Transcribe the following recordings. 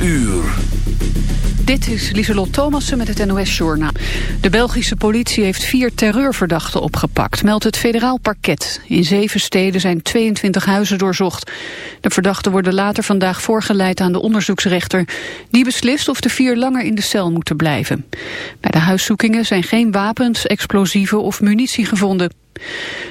uur. Dit is Lieselot Thomassen met het NOS-journaal. De Belgische politie heeft vier terreurverdachten opgepakt, meldt het federaal parket. In zeven steden zijn 22 huizen doorzocht. De verdachten worden later vandaag voorgeleid aan de onderzoeksrechter. Die beslist of de vier langer in de cel moeten blijven. Bij de huiszoekingen zijn geen wapens, explosieven of munitie gevonden.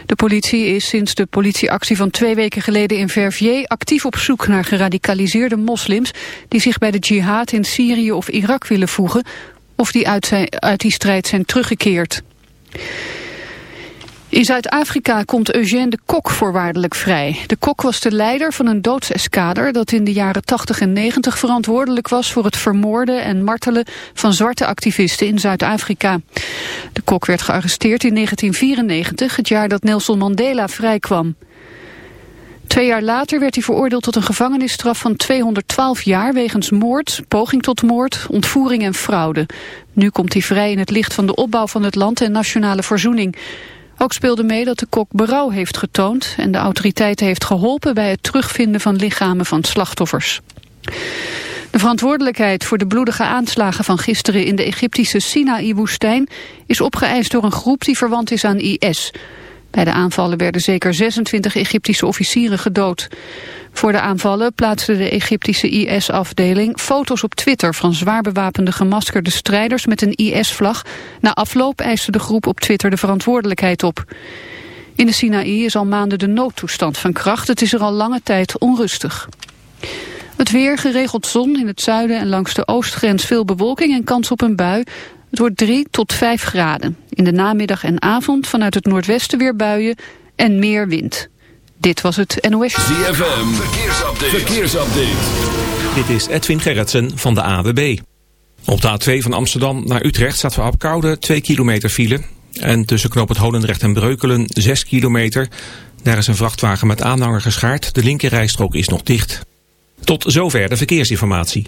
De politie is sinds de politieactie van twee weken geleden in Verviers actief op zoek naar geradicaliseerde moslims die zich bij de jihad in Syrië of Irak willen voegen of die uit, zijn, uit die strijd zijn teruggekeerd. In Zuid-Afrika komt Eugène de Kok voorwaardelijk vrij. De Kok was de leider van een doodseskader dat in de jaren 80 en 90 verantwoordelijk was voor het vermoorden en martelen van zwarte activisten in Zuid-Afrika. De Kok werd gearresteerd in 1994, het jaar dat Nelson Mandela vrijkwam. Twee jaar later werd hij veroordeeld tot een gevangenisstraf van 212 jaar wegens moord, poging tot moord, ontvoering en fraude. Nu komt hij vrij in het licht van de opbouw van het land en nationale verzoening. Ook speelde mee dat de kok berouw heeft getoond en de autoriteiten heeft geholpen bij het terugvinden van lichamen van slachtoffers. De verantwoordelijkheid voor de bloedige aanslagen van gisteren in de Egyptische Sinaï-woestijn is opgeëist door een groep die verwant is aan IS. Bij de aanvallen werden zeker 26 Egyptische officieren gedood. Voor de aanvallen plaatste de Egyptische IS-afdeling foto's op Twitter van zwaar bewapende gemaskerde strijders met een IS-vlag. Na afloop eiste de groep op Twitter de verantwoordelijkheid op. In de Sinaï is al maanden de noodtoestand van kracht. Het is er al lange tijd onrustig. Het weer, geregeld zon in het zuiden en langs de oostgrens veel bewolking en kans op een bui. Het wordt 3 tot 5 graden. In de namiddag en avond vanuit het noordwesten weer buien en meer wind. Dit was het NOS. ZFM, verkeersupdate. verkeersupdate. Dit is Edwin Gerritsen van de AWB. Op de A2 van Amsterdam naar Utrecht staat voor Apkoude 2 kilometer file. En tussen knoop het Holendrecht en Breukelen 6 kilometer. Daar is een vrachtwagen met aanhanger geschaard. De linkerrijstrook is nog dicht. Tot zover de verkeersinformatie.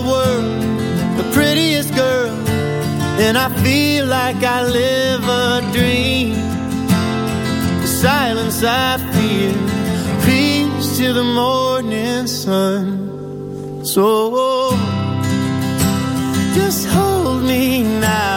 world, the prettiest girl, and I feel like I live a dream. The silence I feel, peace to the morning sun. So just hold me now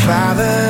father.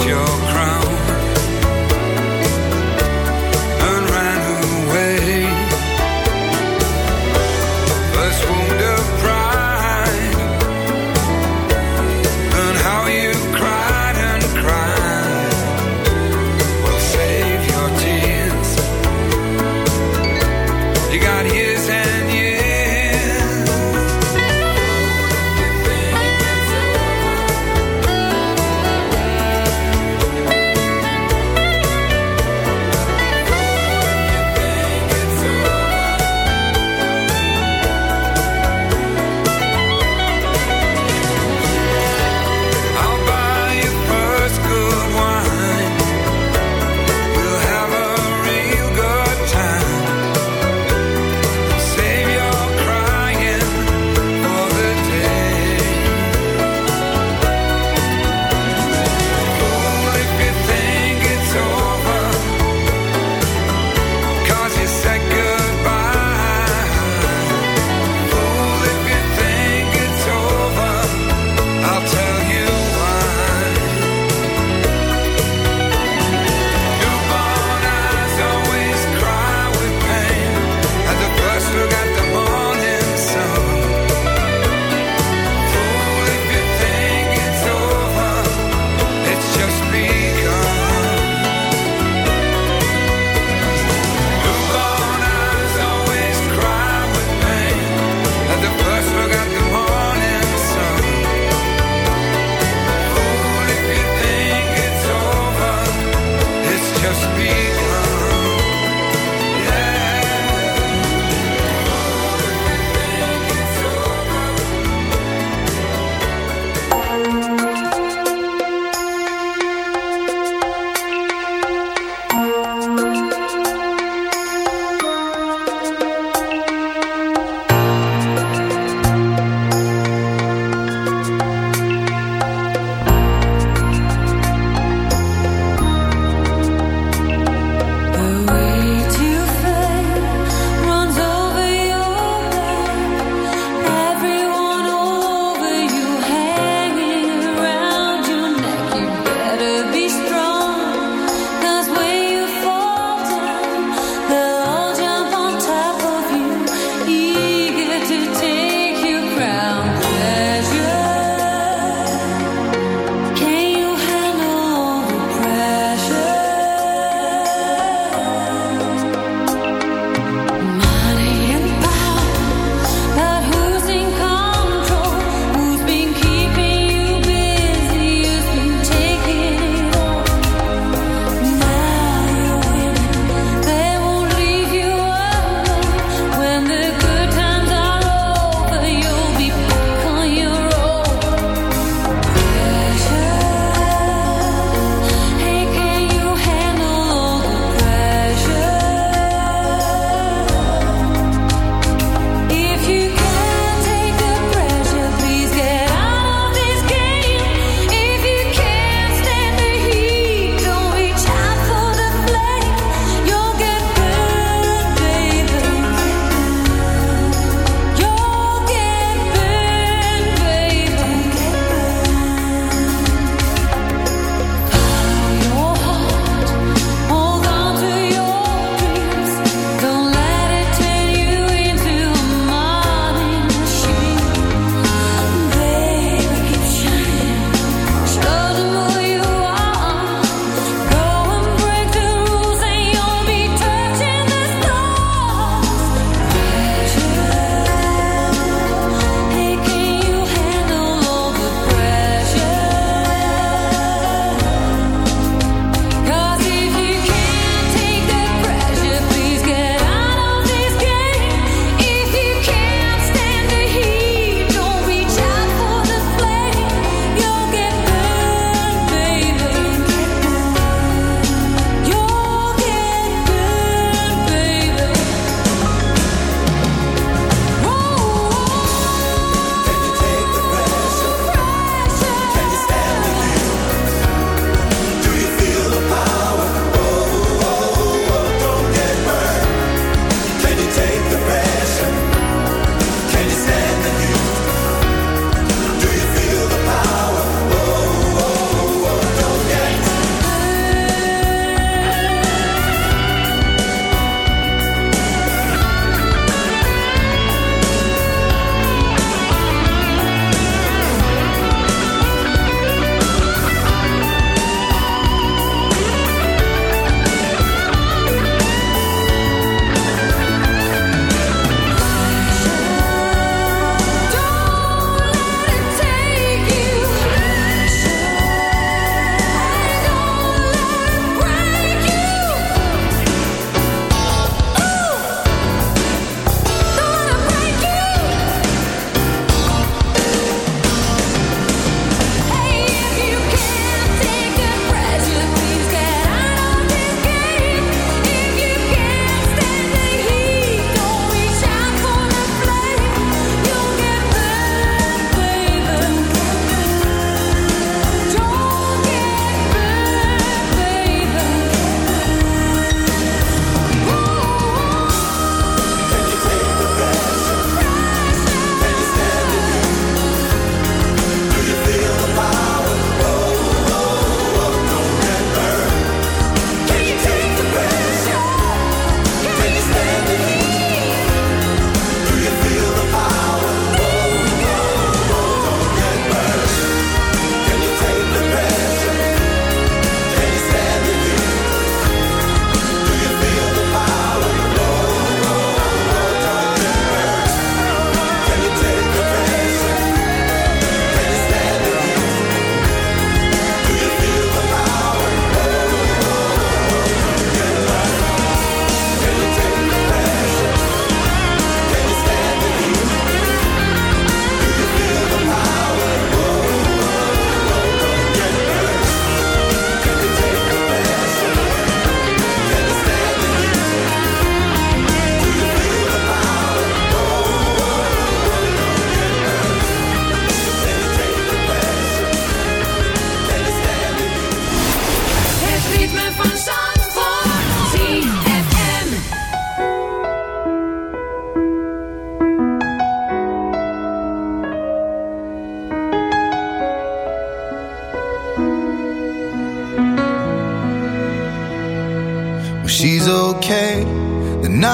your crown.